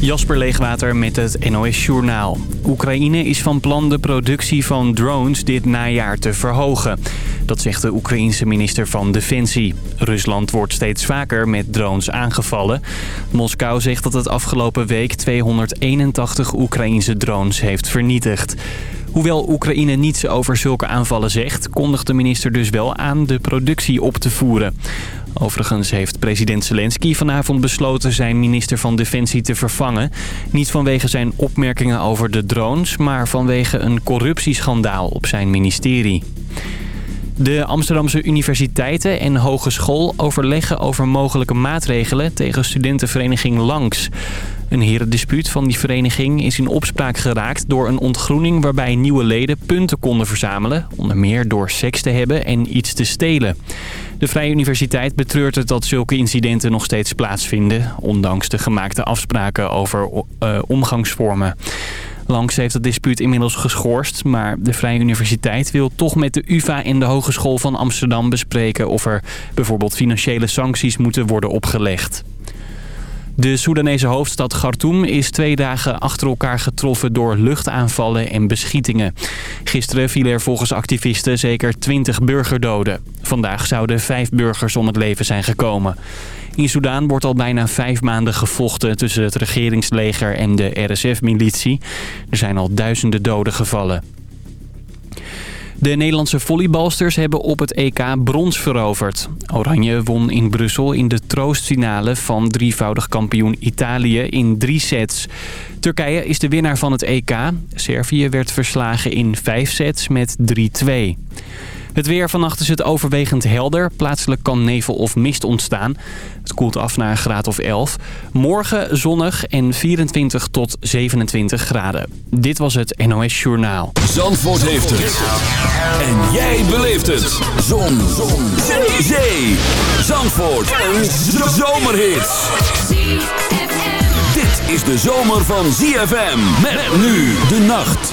Jasper Leegwater met het NOS Journaal. Oekraïne is van plan de productie van drones dit najaar te verhogen. Dat zegt de Oekraïense minister van Defensie. Rusland wordt steeds vaker met drones aangevallen. Moskou zegt dat het afgelopen week 281 Oekraïense drones heeft vernietigd. Hoewel Oekraïne niets over zulke aanvallen zegt... kondigt de minister dus wel aan de productie op te voeren. Overigens heeft president Zelensky vanavond besloten zijn minister van Defensie te vervangen. Niet vanwege zijn opmerkingen over de drones, maar vanwege een corruptieschandaal op zijn ministerie. De Amsterdamse universiteiten en hogeschool overleggen over mogelijke maatregelen tegen studentenvereniging Langs. Een herendispuut van die vereniging is in opspraak geraakt door een ontgroening waarbij nieuwe leden punten konden verzamelen. Onder meer door seks te hebben en iets te stelen. De Vrije Universiteit betreurt het dat zulke incidenten nog steeds plaatsvinden... ondanks de gemaakte afspraken over uh, omgangsvormen. Langs heeft het dispuut inmiddels geschorst, maar de Vrije Universiteit wil toch met de UvA en de Hogeschool van Amsterdam bespreken of er bijvoorbeeld financiële sancties moeten worden opgelegd. De Soedanese hoofdstad Khartoum is twee dagen achter elkaar getroffen door luchtaanvallen en beschietingen. Gisteren vielen er volgens activisten zeker 20 burgerdoden. Vandaag zouden vijf burgers om het leven zijn gekomen. In Soedan wordt al bijna vijf maanden gevochten tussen het regeringsleger en de RSF-militie. Er zijn al duizenden doden gevallen. De Nederlandse volleybalsters hebben op het EK brons veroverd. Oranje won in Brussel in de troostfinale van drievoudig kampioen Italië in drie sets. Turkije is de winnaar van het EK. Servië werd verslagen in vijf sets met 3-2. Het weer vannacht is het overwegend helder. Plaatselijk kan nevel of mist ontstaan. Het koelt af naar een graad of 11. Morgen zonnig en 24 tot 27 graden. Dit was het NOS Journaal. Zandvoort heeft het. En jij beleeft het. Zon. Zon. Zee. Zee. Zandvoort. Een zomerhit. Dit is de zomer van ZFM. Met nu de nacht.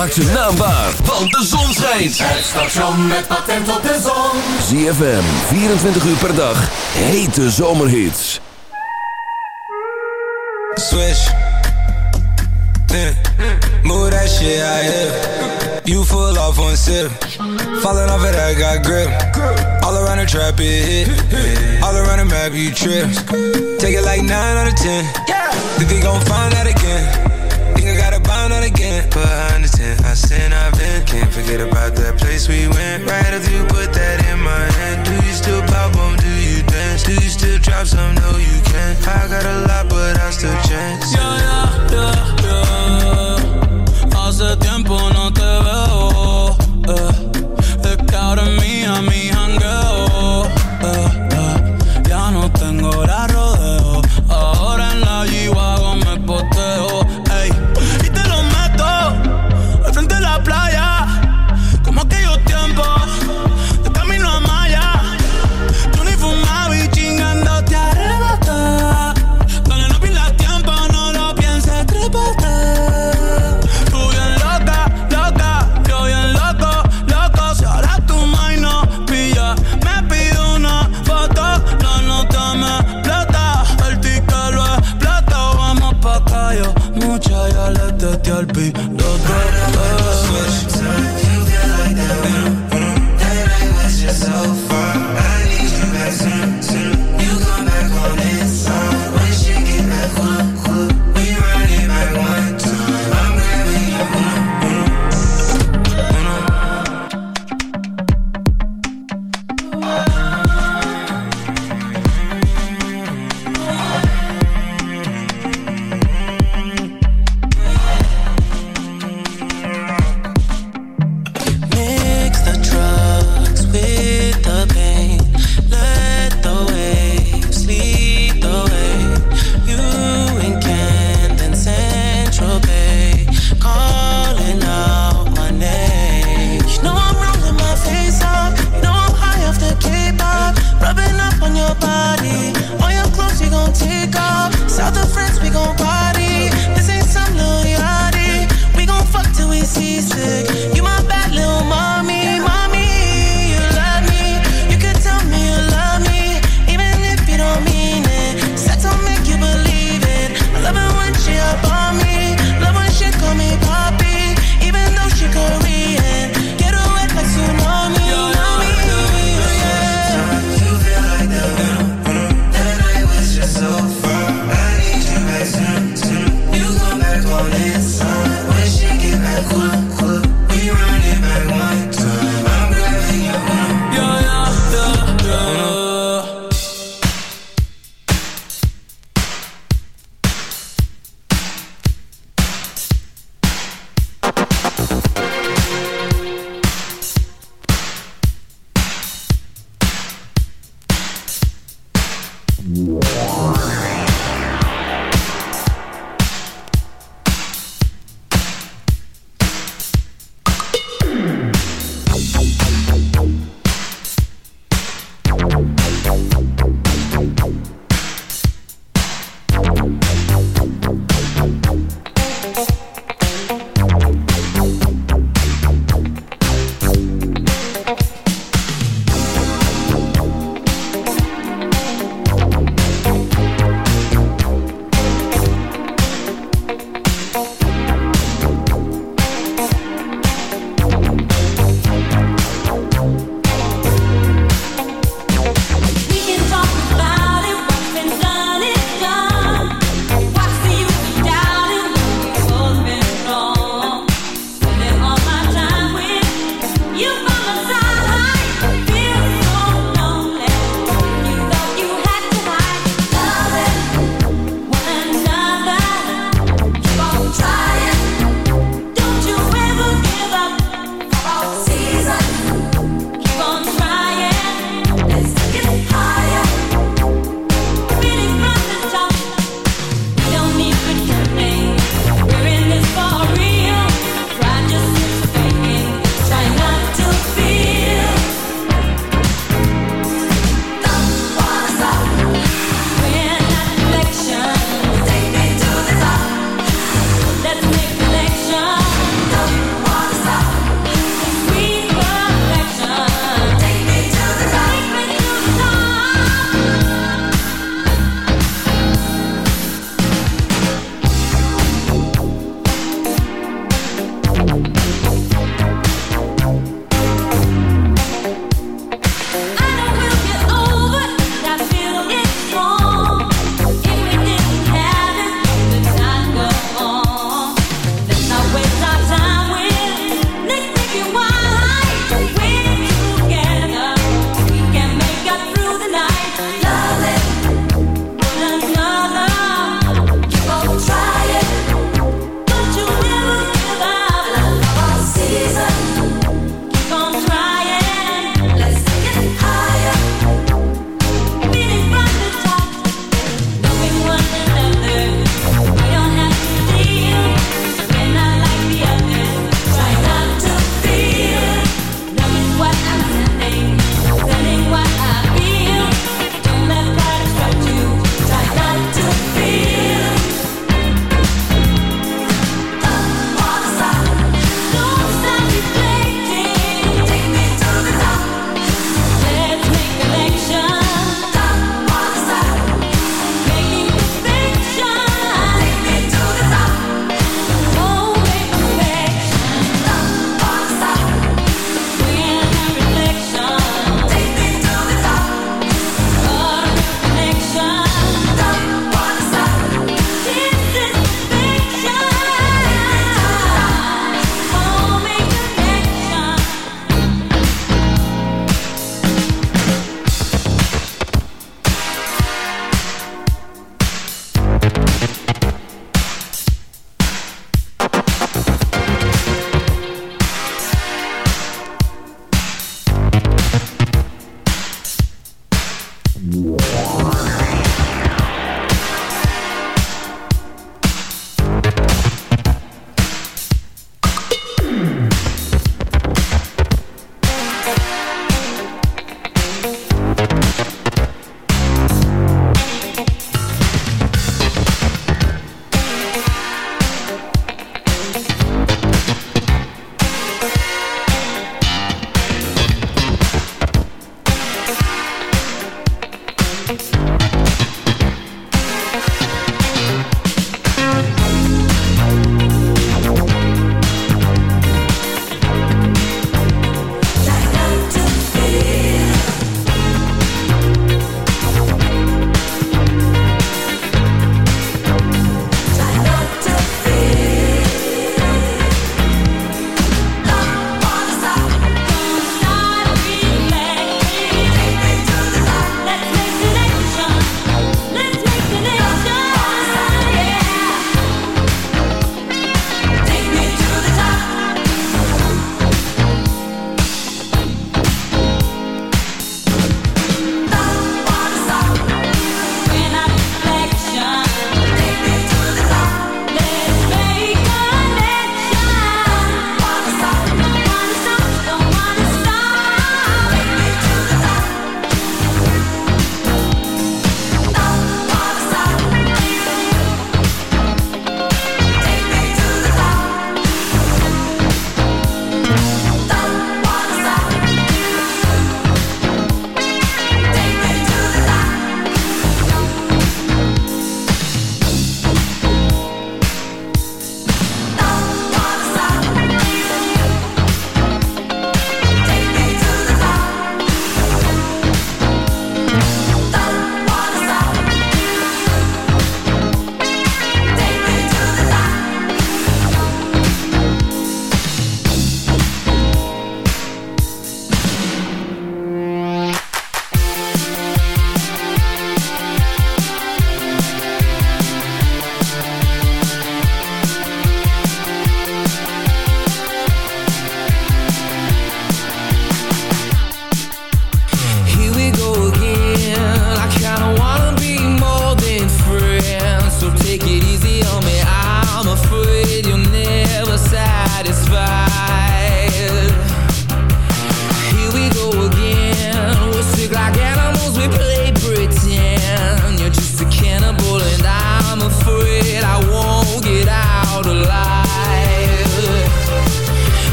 Maak zijn naam waar, want de zon schijnt. Het station met patent op de zon. ZFM, 24 uur per dag. Hete zomerhits. Swish. Yeah. Move that shit out here. You full off one sip. Falling off it, I got grip. All around the trap, it hit. All around the map, you trip. Take it like 9 out of 10. Think we gon' find out again. Think I gotta bind out again. Behind the I sin, I've been. Can't forget about that place we went. Right after you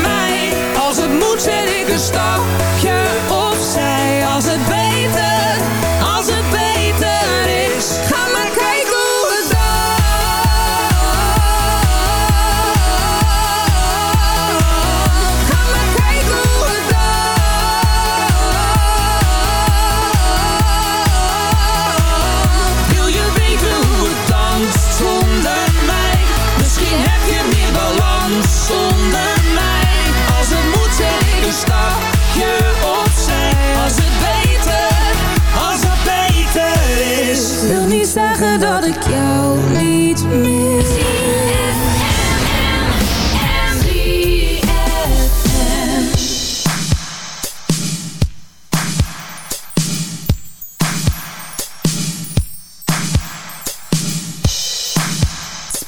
mij elke stapje opzij als het bij...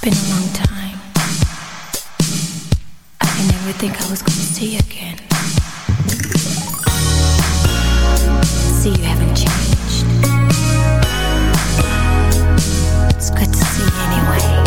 been a long time. I didn't think I was going to see you again. See, you haven't changed. It's good to see you anyway.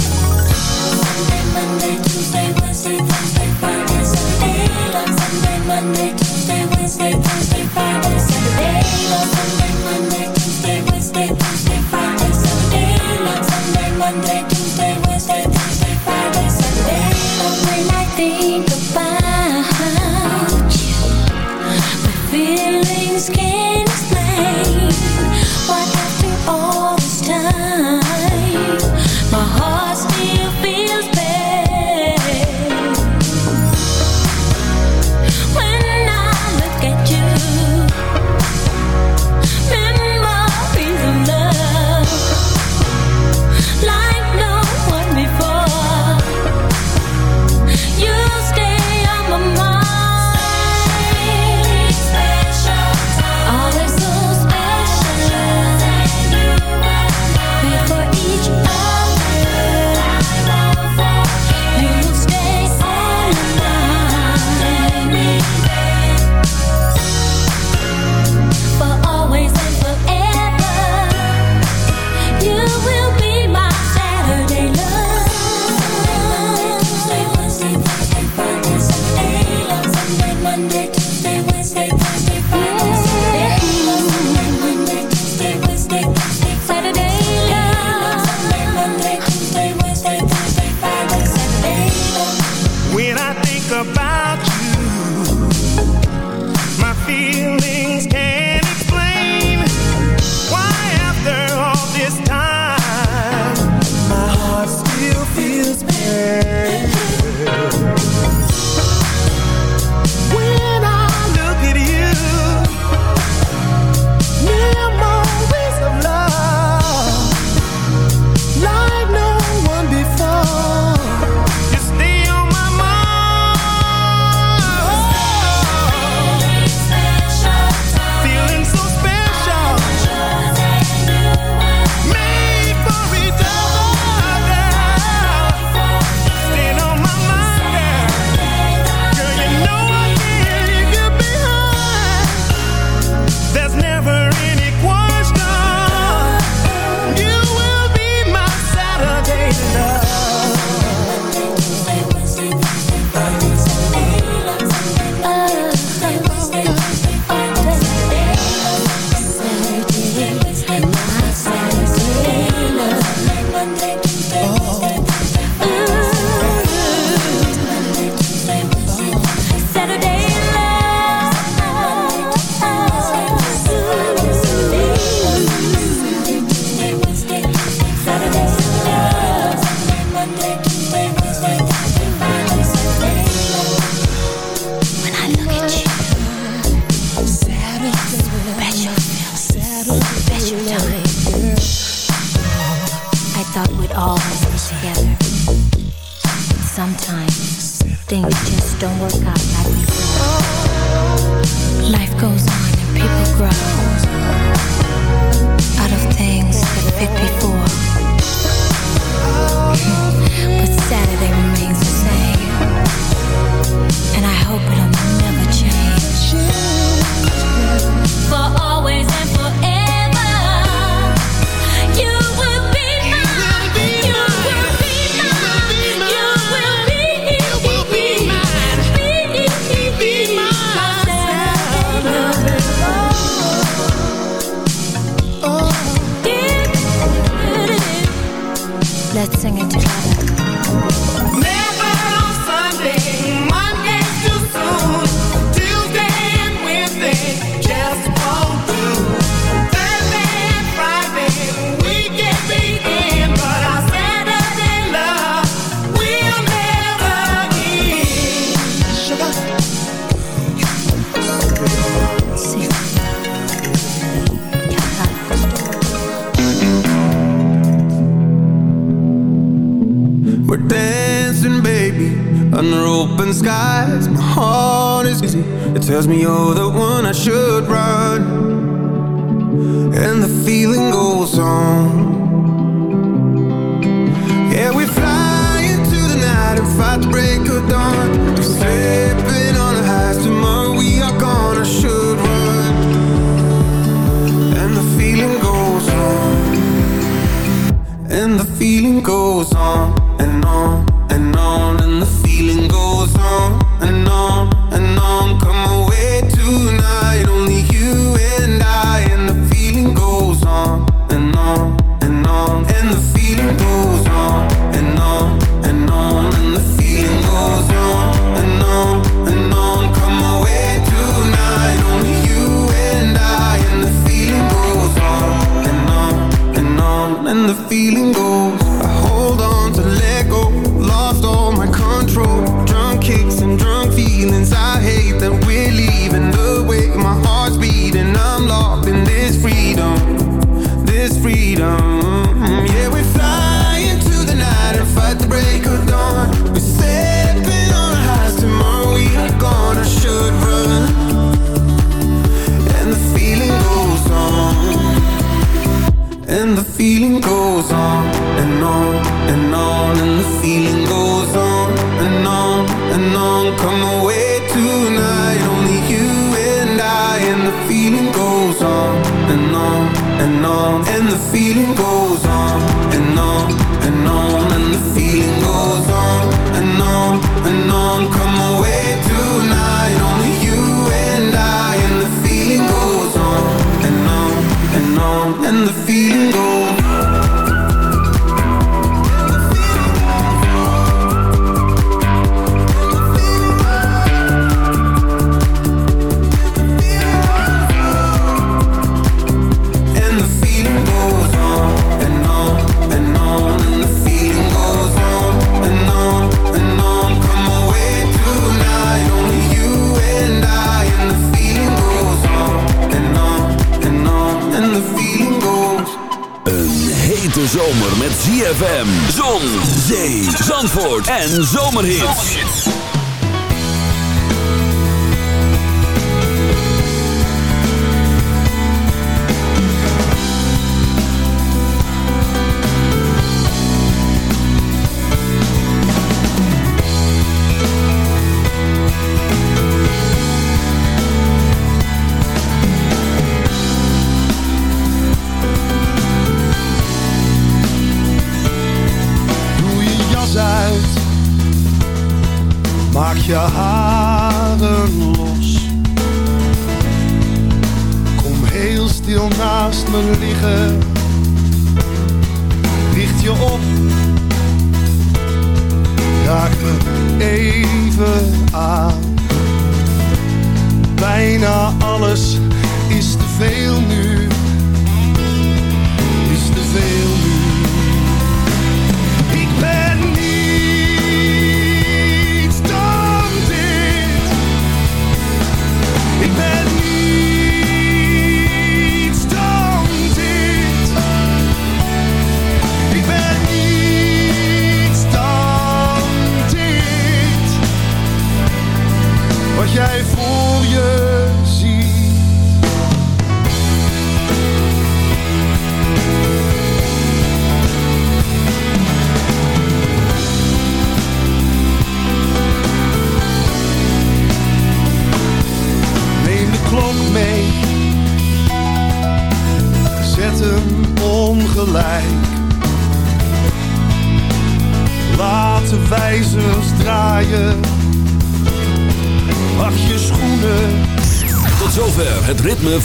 Me liggen.